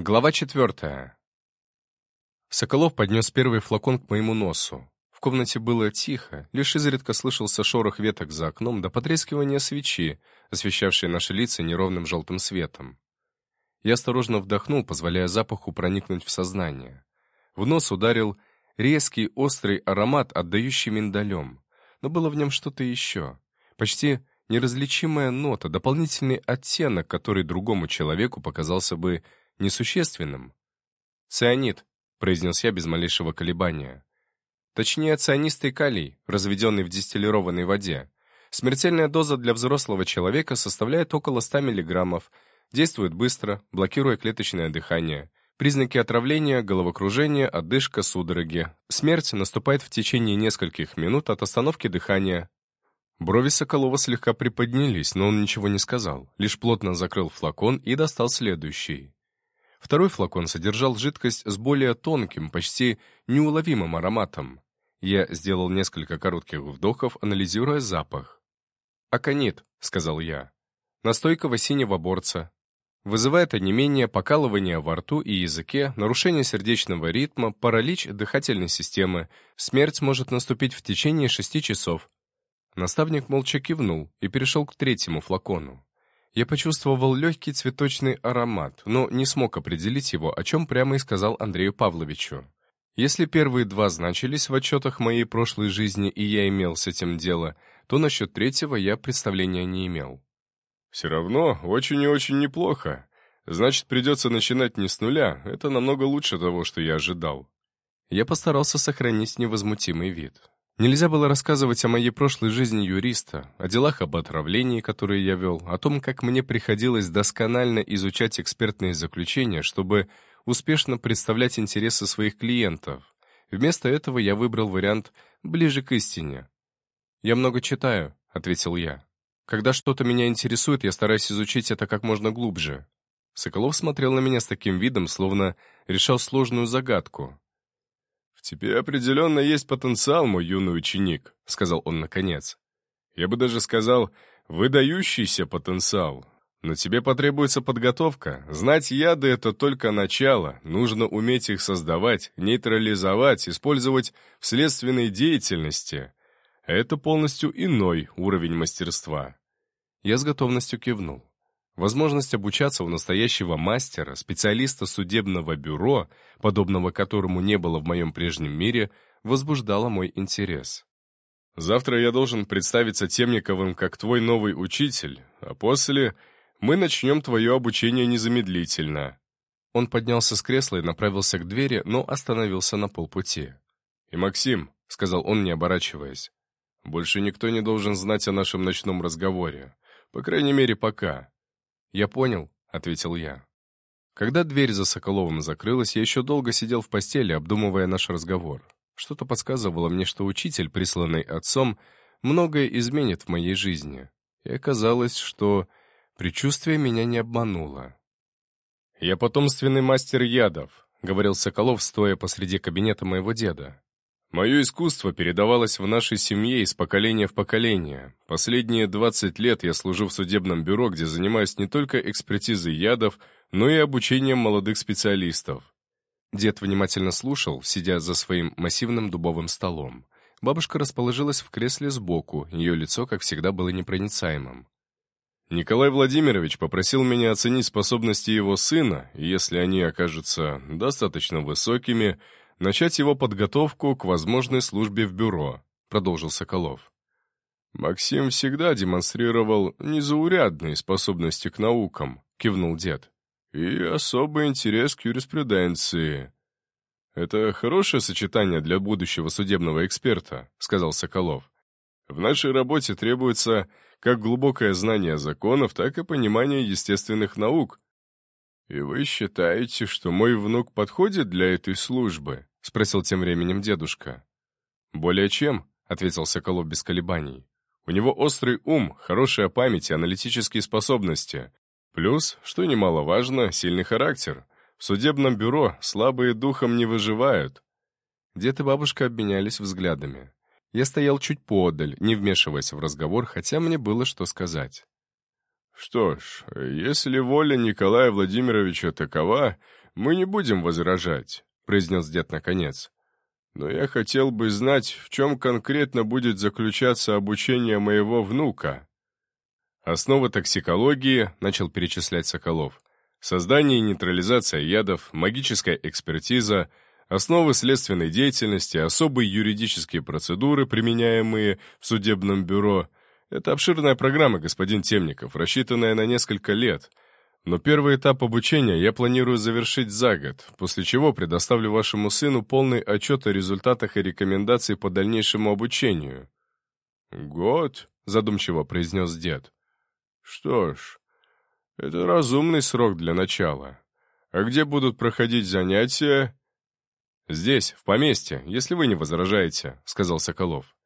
Глава четвертая. Соколов поднес первый флакон к моему носу. В комнате было тихо, лишь изредка слышался шорох веток за окном до потрескивания свечи, освещавшей наши лица неровным желтым светом. Я осторожно вдохнул, позволяя запаху проникнуть в сознание. В нос ударил резкий, острый аромат, отдающий миндалем. Но было в нем что-то еще. Почти неразличимая нота, дополнительный оттенок, который другому человеку показался бы несущественным. «Цианид», — произнес я без малейшего колебания. Точнее, цианистый калий, разведенный в дистиллированной воде. Смертельная доза для взрослого человека составляет около 100 мг, действует быстро, блокируя клеточное дыхание. Признаки отравления – головокружение, одышка, судороги. Смерть наступает в течение нескольких минут от остановки дыхания. Брови Соколова слегка приподнялись, но он ничего не сказал, лишь плотно закрыл флакон и достал следующий. Второй флакон содержал жидкость с более тонким, почти неуловимым ароматом. Я сделал несколько коротких вдохов, анализируя запах. «Аконит», — сказал я. «Настойка синего борца. Вызывает онемение, покалывание во рту и языке, нарушение сердечного ритма, паралич дыхательной системы. Смерть может наступить в течение шести часов». Наставник молча кивнул и перешел к третьему флакону. Я почувствовал легкий цветочный аромат, но не смог определить его, о чем прямо и сказал Андрею Павловичу. Если первые два значились в отчетах моей прошлой жизни, и я имел с этим дело, то насчет третьего я представления не имел. «Все равно очень и очень неплохо. Значит, придется начинать не с нуля. Это намного лучше того, что я ожидал». Я постарался сохранить невозмутимый вид. Нельзя было рассказывать о моей прошлой жизни юриста, о делах об отравлении, которые я вел, о том, как мне приходилось досконально изучать экспертные заключения, чтобы успешно представлять интересы своих клиентов. Вместо этого я выбрал вариант ближе к истине. «Я много читаю», — ответил я. «Когда что-то меня интересует, я стараюсь изучить это как можно глубже». Соколов смотрел на меня с таким видом, словно решал сложную загадку. «В тебе определенно есть потенциал, мой юный ученик», — сказал он наконец. «Я бы даже сказал, выдающийся потенциал. Но тебе потребуется подготовка. Знать яды — это только начало. Нужно уметь их создавать, нейтрализовать, использовать в следственной деятельности. Это полностью иной уровень мастерства». Я с готовностью кивнул. Возможность обучаться у настоящего мастера, специалиста судебного бюро, подобного которому не было в моем прежнем мире, возбуждала мой интерес. «Завтра я должен представиться Темниковым как твой новый учитель, а после мы начнем твое обучение незамедлительно». Он поднялся с кресла и направился к двери, но остановился на полпути. «И Максим», — сказал он, не оборачиваясь, — «больше никто не должен знать о нашем ночном разговоре. По крайней мере, пока. «Я понял», — ответил я. Когда дверь за Соколовым закрылась, я еще долго сидел в постели, обдумывая наш разговор. Что-то подсказывало мне, что учитель, присланный отцом, многое изменит в моей жизни. И оказалось, что предчувствие меня не обмануло. «Я потомственный мастер ядов», — говорил Соколов, стоя посреди кабинета моего деда. Мое искусство передавалось в нашей семье из поколения в поколение. Последние 20 лет я служу в судебном бюро, где занимаюсь не только экспертизой ядов, но и обучением молодых специалистов. Дед внимательно слушал, сидя за своим массивным дубовым столом. Бабушка расположилась в кресле сбоку, ее лицо, как всегда, было непроницаемым. Николай Владимирович попросил меня оценить способности его сына, и если они окажутся достаточно высокими, начать его подготовку к возможной службе в бюро», — продолжил Соколов. «Максим всегда демонстрировал незаурядные способности к наукам», — кивнул дед, «и особый интерес к юриспруденции». «Это хорошее сочетание для будущего судебного эксперта», — сказал Соколов. «В нашей работе требуется как глубокое знание законов, так и понимание естественных наук». «И вы считаете, что мой внук подходит для этой службы?» — спросил тем временем дедушка. «Более чем», — ответил Соколов без колебаний. «У него острый ум, хорошая память и аналитические способности. Плюс, что немаловажно, сильный характер. В судебном бюро слабые духом не выживают». Дед и бабушка обменялись взглядами. Я стоял чуть поодаль, не вмешиваясь в разговор, хотя мне было что сказать. «Что ж, если воля Николая Владимировича такова, «Мы не будем возражать», — произнес дед наконец. «Но я хотел бы знать, в чем конкретно будет заключаться обучение моего внука». «Основы токсикологии», — начал перечислять Соколов. «Создание и нейтрализация ядов, магическая экспертиза, основы следственной деятельности, особые юридические процедуры, применяемые в судебном бюро. Это обширная программа, господин Темников, рассчитанная на несколько лет». Но первый этап обучения я планирую завершить за год, после чего предоставлю вашему сыну полный отчет о результатах и рекомендации по дальнейшему обучению». «Год?» — задумчиво произнес дед. «Что ж, это разумный срок для начала. А где будут проходить занятия?» «Здесь, в поместье, если вы не возражаете», — сказал Соколов.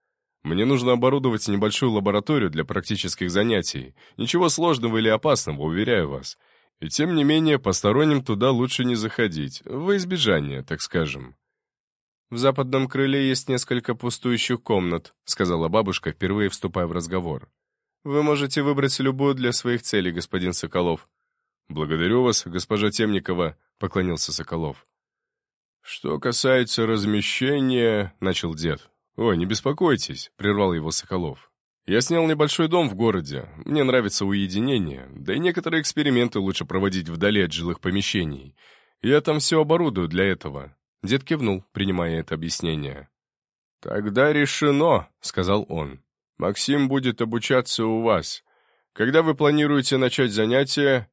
«Мне нужно оборудовать небольшую лабораторию для практических занятий. Ничего сложного или опасного, уверяю вас. И тем не менее, посторонним туда лучше не заходить, во избежание, так скажем. «В западном крыле есть несколько пустующих комнат», сказала бабушка, впервые вступая в разговор. «Вы можете выбрать любую для своих целей, господин Соколов». «Благодарю вас, госпожа Темникова», — поклонился Соколов. «Что касается размещения», — начал дед. «Ой, не беспокойтесь», — прервал его Соколов. Я снял небольшой дом в городе. Мне нравится уединение, да и некоторые эксперименты лучше проводить вдали от жилых помещений. Я там все оборудую для этого». Дед кивнул, принимая это объяснение. «Тогда решено», — сказал он. «Максим будет обучаться у вас. Когда вы планируете начать занятия?»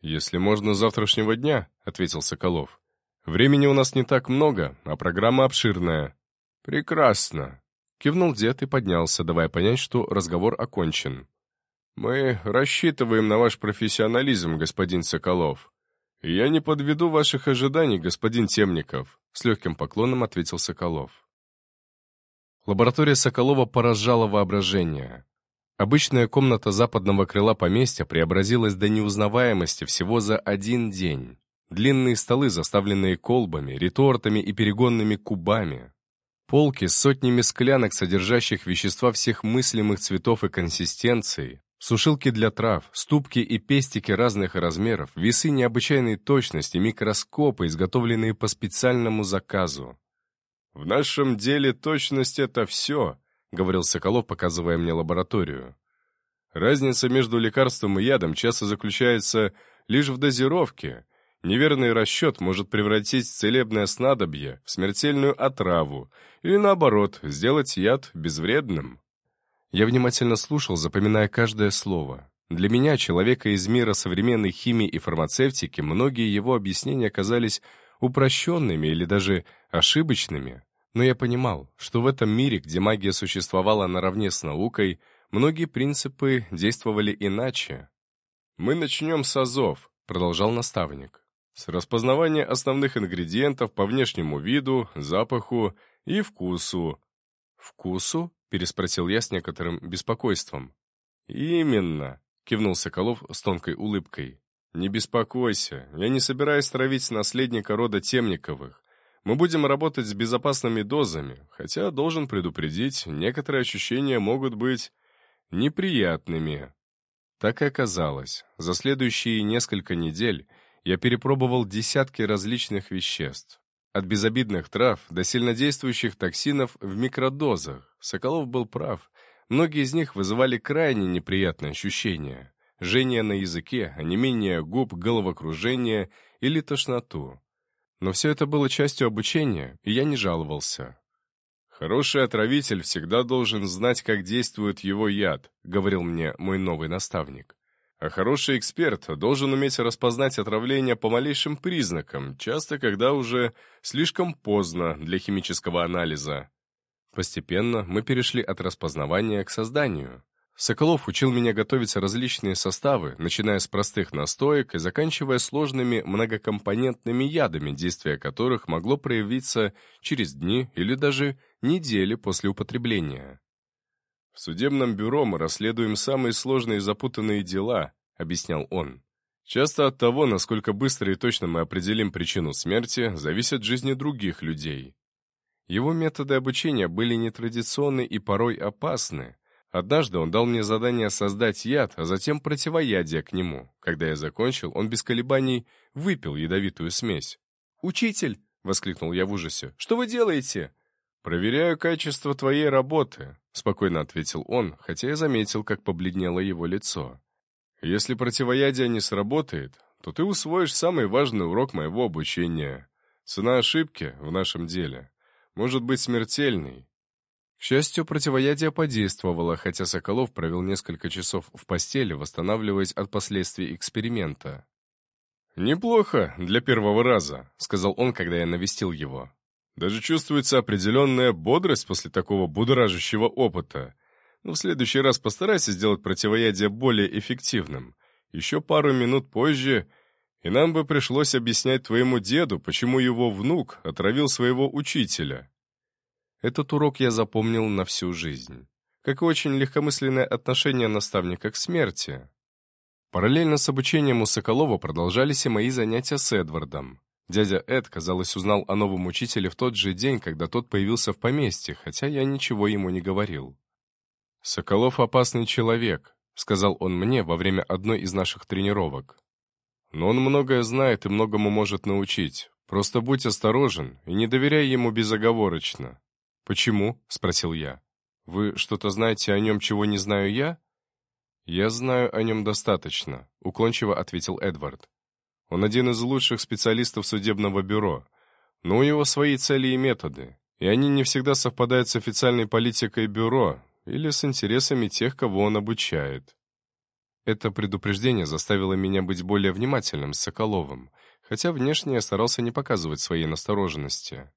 «Если можно, завтрашнего дня», — ответил Соколов. «Времени у нас не так много, а программа обширная». «Прекрасно. Кивнул дед и поднялся, давая понять, что разговор окончен. «Мы рассчитываем на ваш профессионализм, господин Соколов. Я не подведу ваших ожиданий, господин Темников», — с легким поклоном ответил Соколов. Лаборатория Соколова поражала воображение. Обычная комната западного крыла поместья преобразилась до неузнаваемости всего за один день. Длинные столы, заставленные колбами, ретортами и перегонными кубами, Полки с сотнями склянок, содержащих вещества всех мыслимых цветов и консистенций, сушилки для трав, ступки и пестики разных размеров, весы необычайной точности, микроскопы, изготовленные по специальному заказу. «В нашем деле точность — это все», — говорил Соколов, показывая мне лабораторию. «Разница между лекарством и ядом часто заключается лишь в дозировке, Неверный расчет может превратить целебное снадобье в смертельную отраву или, наоборот, сделать яд безвредным. Я внимательно слушал, запоминая каждое слово. Для меня, человека из мира современной химии и фармацевтики, многие его объяснения оказались упрощенными или даже ошибочными. Но я понимал, что в этом мире, где магия существовала наравне с наукой, многие принципы действовали иначе. «Мы начнем с азов», — продолжал наставник. С распознавания основных ингредиентов по внешнему виду, запаху и вкусу. «Вкусу?» — переспросил я с некоторым беспокойством. «Именно», — кивнул Соколов с тонкой улыбкой. «Не беспокойся, я не собираюсь травить наследника рода Темниковых. Мы будем работать с безопасными дозами, хотя, должен предупредить, некоторые ощущения могут быть неприятными». Так и оказалось. За следующие несколько недель я перепробовал десятки различных веществ. От безобидных трав до сильнодействующих токсинов в микродозах. Соколов был прав. Многие из них вызывали крайне неприятные ощущения. Жжение на языке, онемение губ, головокружение или тошноту. Но все это было частью обучения, и я не жаловался. «Хороший отравитель всегда должен знать, как действует его яд», — говорил мне мой новый наставник. А хороший эксперт должен уметь распознать отравление по малейшим признакам, часто когда уже слишком поздно для химического анализа. Постепенно мы перешли от распознавания к созданию. Соколов учил меня готовить различные составы, начиная с простых настоек и заканчивая сложными многокомпонентными ядами, действие которых могло проявиться через дни или даже недели после употребления. «В судебном бюро мы расследуем самые сложные и запутанные дела», — объяснял он. «Часто от того, насколько быстро и точно мы определим причину смерти, зависят жизни других людей». Его методы обучения были нетрадиционны и порой опасны, Однажды он дал мне задание создать яд, а затем противоядие к нему. Когда я закончил, он без колебаний выпил ядовитую смесь. «Учитель!» — воскликнул я в ужасе. «Что вы делаете?» «Проверяю качество твоей работы», — спокойно ответил он, хотя я заметил, как побледнело его лицо. «Если противоядие не сработает, то ты усвоишь самый важный урок моего обучения. Цена ошибки в нашем деле может быть смертельной, к счастью, противоядие подействовало, хотя Соколов провел несколько часов в постели, восстанавливаясь от последствий эксперимента. «Неплохо для первого раза», — сказал он, когда я навестил его. «Даже чувствуется определенная бодрость после такого будоражащего опыта. Но в следующий раз постарайся сделать противоядие более эффективным. Еще пару минут позже, и нам бы пришлось объяснять твоему деду, почему его внук отравил своего учителя». Этот урок я запомнил на всю жизнь. Как и очень легкомысленное отношение наставника к смерти. Параллельно с обучением у Соколова продолжались и мои занятия с Эдвардом. Дядя Эд, казалось, узнал о новом учителе в тот же день, когда тот появился в поместье, хотя я ничего ему не говорил. «Соколов — опасный человек», — сказал он мне во время одной из наших тренировок. «Но он многое знает и многому может научить. Просто будь осторожен и не доверяй ему безоговорочно. «Почему?» — спросил я. «Вы что-то знаете о нем, чего не знаю я?» «Я знаю о нем достаточно», — уклончиво ответил Эдвард. «Он один из лучших специалистов судебного бюро, но у него свои цели и методы, и они не всегда совпадают с официальной политикой бюро или с интересами тех, кого он обучает». Это предупреждение заставило меня быть более внимательным с Соколовым, хотя внешне я старался не показывать своей настороженности.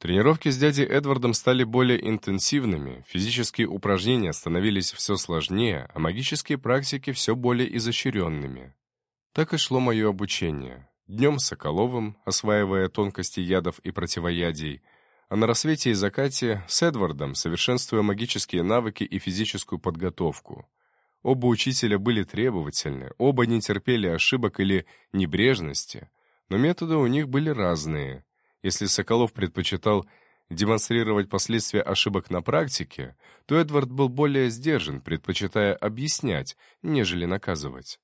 Тренировки с дядей Эдвардом стали более интенсивными, физические упражнения становились все сложнее, а магические практики все более изощренными. Так и шло мое обучение. Днем с Соколовым, осваивая тонкости ядов и противоядий, а на рассвете и закате с Эдвардом, совершенствуя магические навыки и физическую подготовку. Оба учителя были требовательны, оба не терпели ошибок или небрежности, но методы у них были разные — если Соколов предпочитал демонстрировать последствия ошибок на практике, то Эдвард был более сдержан, предпочитая объяснять, нежели наказывать.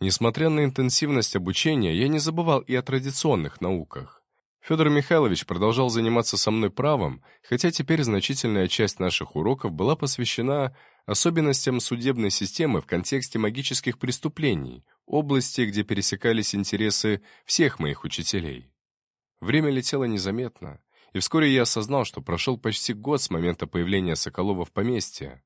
Несмотря на интенсивность обучения, я не забывал и о традиционных науках. Федор Михайлович продолжал заниматься со мной правом, хотя теперь значительная часть наших уроков была посвящена особенностям судебной системы в контексте магических преступлений, области, где пересекались интересы всех моих учителей. Время летело незаметно, и вскоре я осознал, что прошел почти год с момента появления Соколова в поместье.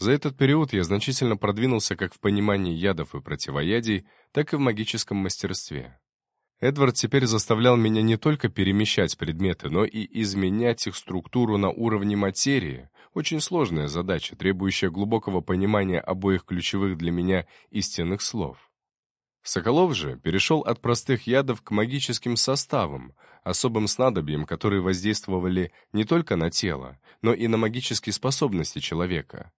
За этот период я значительно продвинулся как в понимании ядов и противоядий, так и в магическом мастерстве. Эдвард теперь заставлял меня не только перемещать предметы, но и изменять их структуру на уровне материи, очень сложная задача, требующая глубокого понимания обоих ключевых для меня истинных слов. Соколов же перешел от простых ядов к магическим составам, особым снадобьям, которые воздействовали не только на тело, но и на магические способности человека.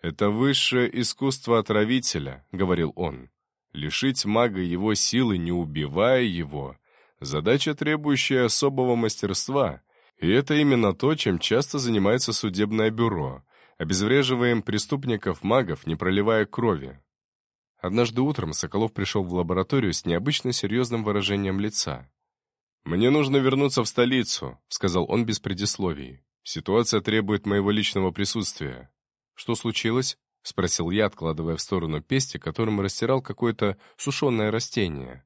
«Это высшее искусство отравителя», — говорил он. «Лишить мага его силы, не убивая его, задача, требующая особого мастерства, и это именно то, чем часто занимается судебное бюро. Обезвреживаем преступников-магов, не проливая крови. Однажды утром Соколов пришел в лабораторию с необычно серьезным выражением лица. «Мне нужно вернуться в столицу», — сказал он без предисловий. «Ситуация требует моего личного присутствия». «Что случилось?» — спросил я, откладывая в сторону пести, которым растирал какое-то сушеное растение.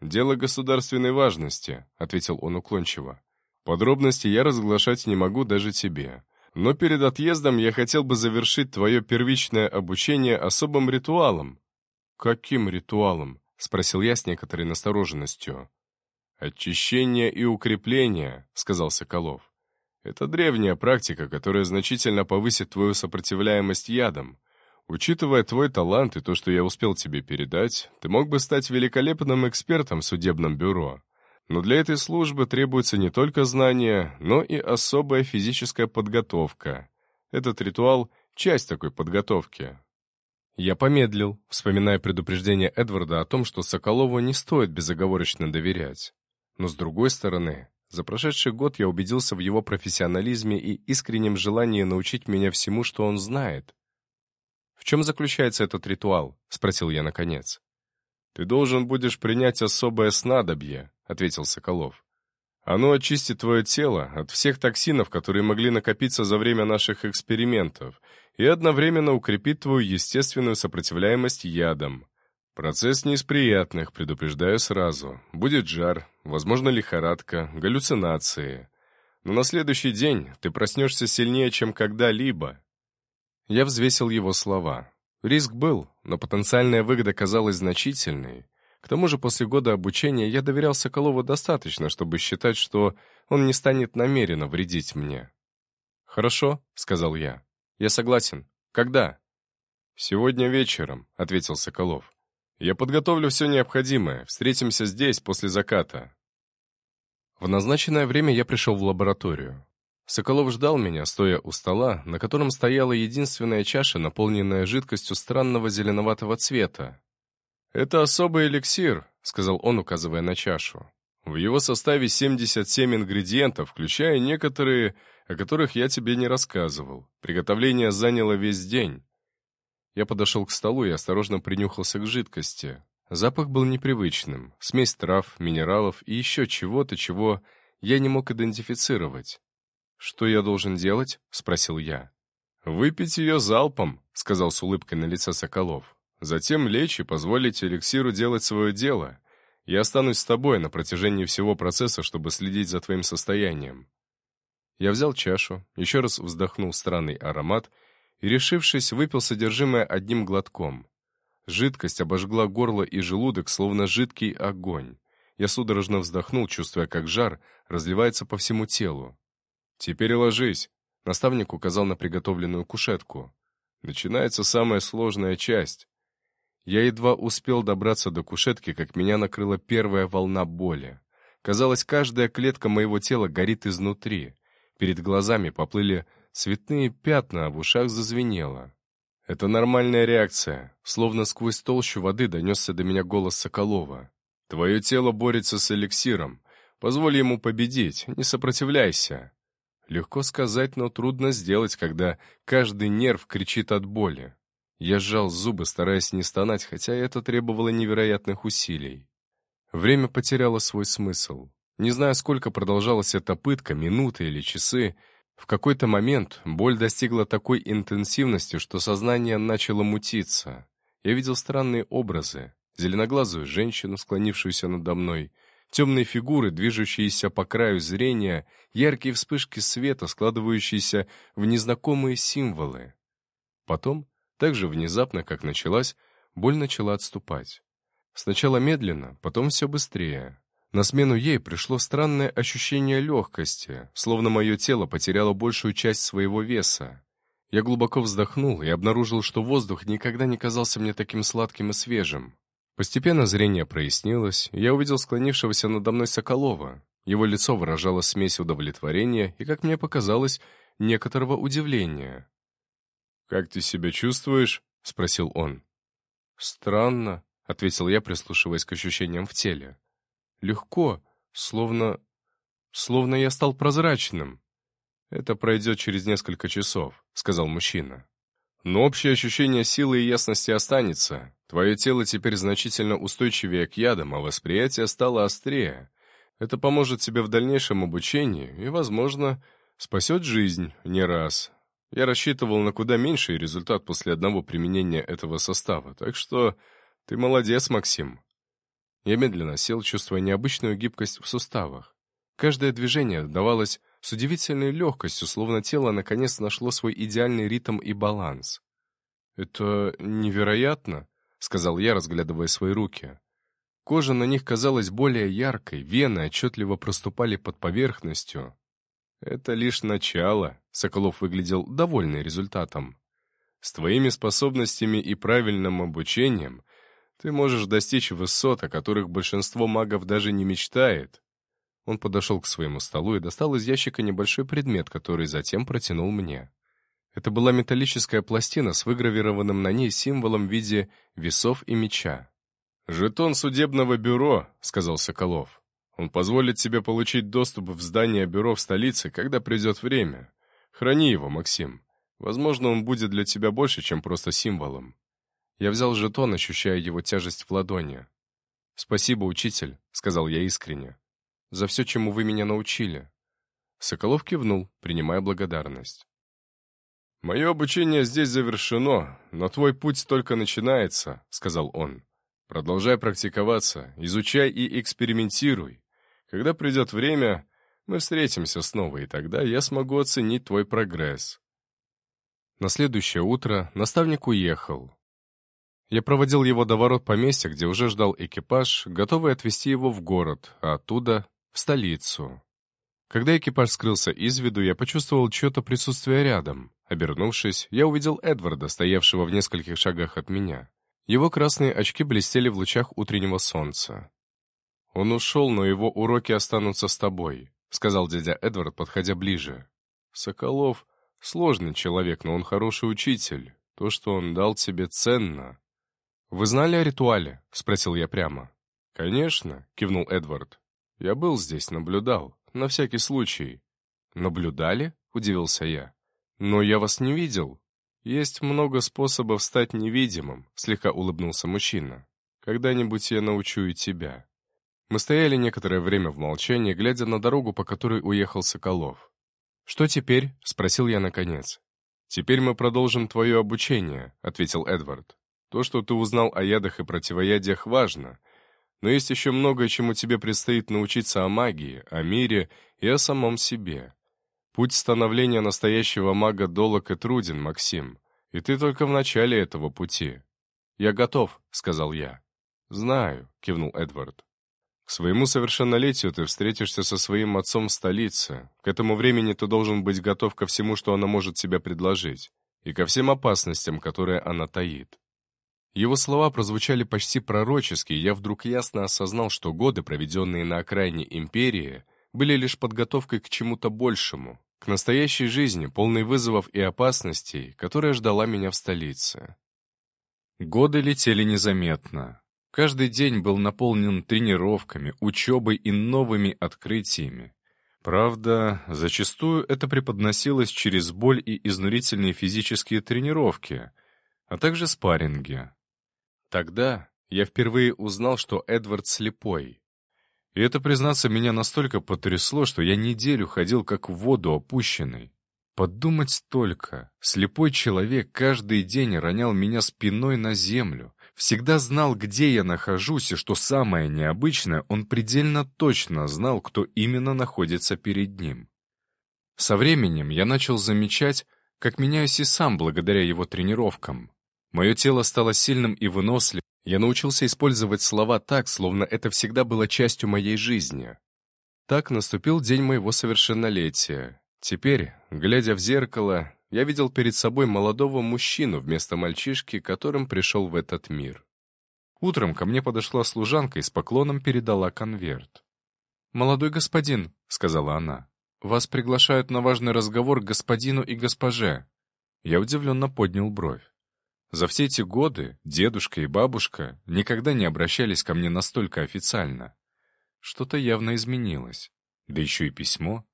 «Дело государственной важности», — ответил он уклончиво. «Подробности я разглашать не могу даже тебе. Но перед отъездом я хотел бы завершить твое первичное обучение особым ритуалом, «Каким ритуалом?» — спросил я с некоторой настороженностью. «Очищение и укрепление», — сказал Соколов. «Это древняя практика, которая значительно повысит твою сопротивляемость ядам. Учитывая твой талант и то, что я успел тебе передать, ты мог бы стать великолепным экспертом в судебном бюро. Но для этой службы требуется не только знание, но и особая физическая подготовка. Этот ритуал — часть такой подготовки, я помедлил, вспоминая предупреждение Эдварда о том, что Соколову не стоит безоговорочно доверять. Но с другой стороны, За прошедший год я убедился в его профессионализме и искреннем желании научить меня всему, что он знает. «В чем заключается этот ритуал?» — спросил я наконец. «Ты должен будешь принять особое снадобье», — ответил Соколов. «Оно очистит твое тело от всех токсинов, которые могли накопиться за время наших экспериментов, и одновременно укрепит твою естественную сопротивляемость ядам. Процесс не из приятных, предупреждаю сразу. Будет жар, возможно, лихорадка, галлюцинации. Но на следующий день ты проснешься сильнее, чем когда-либо». Я взвесил его слова. Риск был, но потенциальная выгода казалась значительной. К тому же после года обучения я доверял Соколову достаточно, чтобы считать, что он не станет намеренно вредить мне. «Хорошо», — сказал я. «Я согласен. Когда?» «Сегодня вечером», — ответил Соколов. «Я подготовлю все необходимое. Встретимся здесь после заката». В назначенное время я пришел в лабораторию. Соколов ждал меня, стоя у стола, на котором стояла единственная чаша, наполненная жидкостью странного зеленоватого цвета. «Это особый эликсир», — сказал он, указывая на чашу. «В его составе 77 ингредиентов, включая некоторые, о которых я тебе не рассказывал. Приготовление заняло весь день». Я подошел к столу и осторожно принюхался к жидкости. Запах был непривычным. Смесь трав, минералов и еще чего-то, чего я не мог идентифицировать. «Что я должен делать?» — спросил я. «Выпить ее залпом», — сказал с улыбкой на лице Соколов. «Затем лечь и позволить эликсиру делать свое дело. Я останусь с тобой на протяжении всего процесса, чтобы следить за твоим состоянием». Я взял чашу, еще раз вздохнул странный аромат и, решившись, выпил содержимое одним глотком. Жидкость обожгла горло и желудок, словно жидкий огонь. Я судорожно вздохнул, чувствуя, как жар разливается по всему телу. «Теперь ложись», — наставник указал на приготовленную кушетку. «Начинается самая сложная часть». Я едва успел добраться до кушетки, как меня накрыла первая волна боли. Казалось, каждая клетка моего тела горит изнутри. Перед глазами поплыли цветные пятна, в ушах зазвенело. Это нормальная реакция. Словно сквозь толщу воды донесся до меня голос Соколова. «Твое тело борется с эликсиром. Позволь ему победить, не сопротивляйся». Легко сказать, но трудно сделать, когда каждый нерв кричит от боли. Я сжал зубы, стараясь не стонать, хотя это требовало невероятных усилий. Время потеряло свой смысл. Не знаю, сколько продолжалась эта пытка, минуты или часы, в какой-то момент боль достигла такой интенсивности, что сознание начало мутиться. Я видел странные образы. Зеленоглазую женщину, склонившуюся надо мной — темные фигуры, движущиеся по краю зрения, яркие вспышки света, складывающиеся в незнакомые символы. Потом, так же внезапно, как началась, боль начала отступать. Сначала медленно, потом все быстрее. На смену ей пришло странное ощущение легкости, словно мое тело потеряло большую часть своего веса. Я глубоко вздохнул и обнаружил, что воздух никогда не казался мне таким сладким и свежим. Постепенно зрение прояснилось, и я увидел склонившегося надо мной Соколова. Его лицо выражало смесь удовлетворения и, как мне показалось, некоторого удивления. «Как ты себя чувствуешь?» — спросил он. «Странно», — ответил я, прислушиваясь к ощущениям в теле. «Легко, словно... словно я стал прозрачным». «Это пройдет через несколько часов», — сказал мужчина. «Но общее ощущение силы и ясности останется. Твое тело теперь значительно устойчивее к ядам, а восприятие стало острее. Это поможет тебе в дальнейшем обучении и, возможно, спасет жизнь не раз. Я рассчитывал на куда меньший результат после одного применения этого состава, так что ты молодец, Максим. Я медленно сел, чувствуя необычную гибкость в суставах. Каждое движение давалось с удивительной легкостью, словно тело наконец нашло свой идеальный ритм и баланс. «Это невероятно!» — сказал я, разглядывая свои руки. Кожа на них казалась более яркой, вены отчетливо проступали под поверхностью. «Это лишь начало», — Соколов выглядел довольный результатом. «С твоими способностями и правильным обучением ты можешь достичь высот, о которых большинство магов даже не мечтает». Он подошел к своему столу и достал из ящика небольшой предмет, который затем протянул мне. Это была металлическая пластина с выгравированным на ней символом в виде весов и меча. «Жетон судебного бюро», — сказал Соколов. Он позволит тебе получить доступ в здание бюро в столице, когда придет время. Храни его, Максим. Возможно, он будет для тебя больше, чем просто символом. Я взял жетон, ощущая его тяжесть в ладони. «Спасибо, учитель», — сказал я искренне, — «за все, чему вы меня научили». Соколов кивнул, принимая благодарность. «Мое обучение здесь завершено, но твой путь только начинается», — сказал он. «Продолжай практиковаться, изучай и экспериментируй. Когда придет время, мы встретимся снова, и тогда я смогу оценить твой прогресс». На следующее утро наставник уехал. Я проводил его до ворот поместья, где уже ждал экипаж, готовый отвезти его в город, а оттуда — в столицу. Когда экипаж скрылся из виду, я почувствовал чье-то присутствие рядом. Обернувшись, я увидел Эдварда, стоявшего в нескольких шагах от меня. Его красные очки блестели в лучах утреннего солнца. «Он ушел, но его уроки останутся с тобой», — сказал дядя Эдвард, подходя ближе. «Соколов — сложный человек, но он хороший учитель. То, что он дал тебе, ценно». «Вы знали о ритуале?» — спросил я прямо. «Конечно», — кивнул Эдвард. «Я был здесь, наблюдал, на всякий случай». «Наблюдали?» — удивился я. «Но я вас не видел». «Есть много способов стать невидимым», — слегка улыбнулся мужчина. «Когда-нибудь я научу и тебя». Мы стояли некоторое время в молчании, глядя на дорогу, по которой уехал Соколов. «Что теперь?» — спросил я наконец. «Теперь мы продолжим твое обучение», — ответил Эдвард. «То, что ты узнал о ядах и противоядиях, важно, но есть еще многое, чему тебе предстоит научиться о магии, о мире и о самом себе. Путь становления настоящего мага долог и труден, Максим, и ты только в начале этого пути. «Я готов», — сказал я. «Знаю», — кивнул Эдвард. «К своему совершеннолетию ты встретишься со своим отцом в столице. К этому времени ты должен быть готов ко всему, что она может тебе предложить, и ко всем опасностям, которые она таит». Его слова прозвучали почти пророчески, и я вдруг ясно осознал, что годы, проведенные на окраине империи, были лишь подготовкой к чему-то большему, к настоящей жизни, полной вызовов и опасностей, которая ждала меня в столице. Годы летели незаметно. Каждый день был наполнен тренировками, учебой и новыми открытиями. Правда, зачастую это преподносилось через боль и изнурительные физические тренировки, а также спарринги. Тогда я впервые узнал, что Эдвард слепой. И это, признаться, меня настолько потрясло, что я неделю ходил как в воду опущенный. Подумать только, слепой человек каждый день ронял меня спиной на землю, всегда знал, где я нахожусь, и что самое необычное, он предельно точно знал, кто именно находится перед ним. Со временем я начал замечать, как меняюсь и сам благодаря его тренировкам. Мое тело стало сильным и выносливым, я научился использовать слова так, словно это всегда было частью моей жизни. Так наступил день моего совершеннолетия. Теперь, глядя в зеркало, я видел перед собой молодого мужчину вместо мальчишки, которым пришел в этот мир. Утром ко мне подошла служанка и с поклоном передала конверт. «Молодой господин», — сказала она, — «вас приглашают на важный разговор к господину и госпоже». Я удивленно поднял бровь. За все эти годы дедушка и бабушка никогда не обращались ко мне настолько официально. Что-то явно изменилось. Да еще и письмо.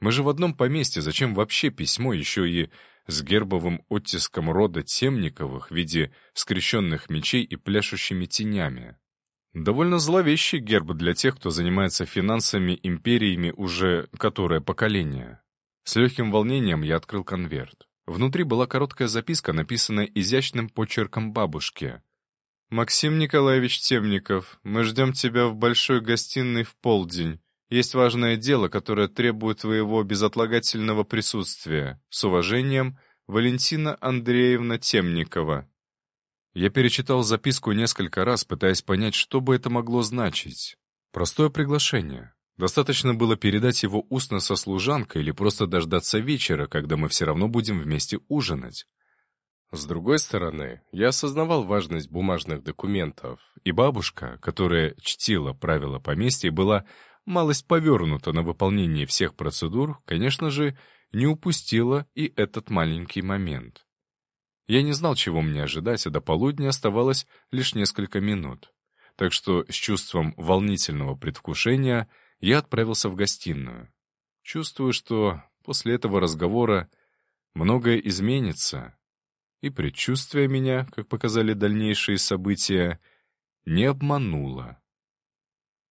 Мы же в одном поместье, зачем вообще письмо, еще и с гербовым оттиском рода Темниковых в виде скрещенных мечей и пляшущими тенями? Довольно зловещий герб для тех, кто занимается финансами империями уже которое поколение. С легким волнением я открыл конверт. Внутри была короткая записка, написанная изящным почерком бабушки. «Максим Николаевич Темников, мы ждем тебя в большой гостиной в полдень. Есть важное дело, которое требует твоего безотлагательного присутствия. С уважением, Валентина Андреевна Темникова». Я перечитал записку несколько раз, пытаясь понять, что бы это могло значить. Простое приглашение. Достаточно было передать его устно со служанкой или просто дождаться вечера, когда мы все равно будем вместе ужинать. С другой стороны, я осознавал важность бумажных документов, и бабушка, которая чтила правила поместья, была малость повернута на выполнение всех процедур, конечно же, не упустила и этот маленький момент. Я не знал, чего мне ожидать, а до полудня оставалось лишь несколько минут. так что с чувством волнительного предвкушения я отправился в гостиную. Чувствую, что после этого разговора многое изменится, и предчувствие меня, как показали дальнейшие события, не обмануло.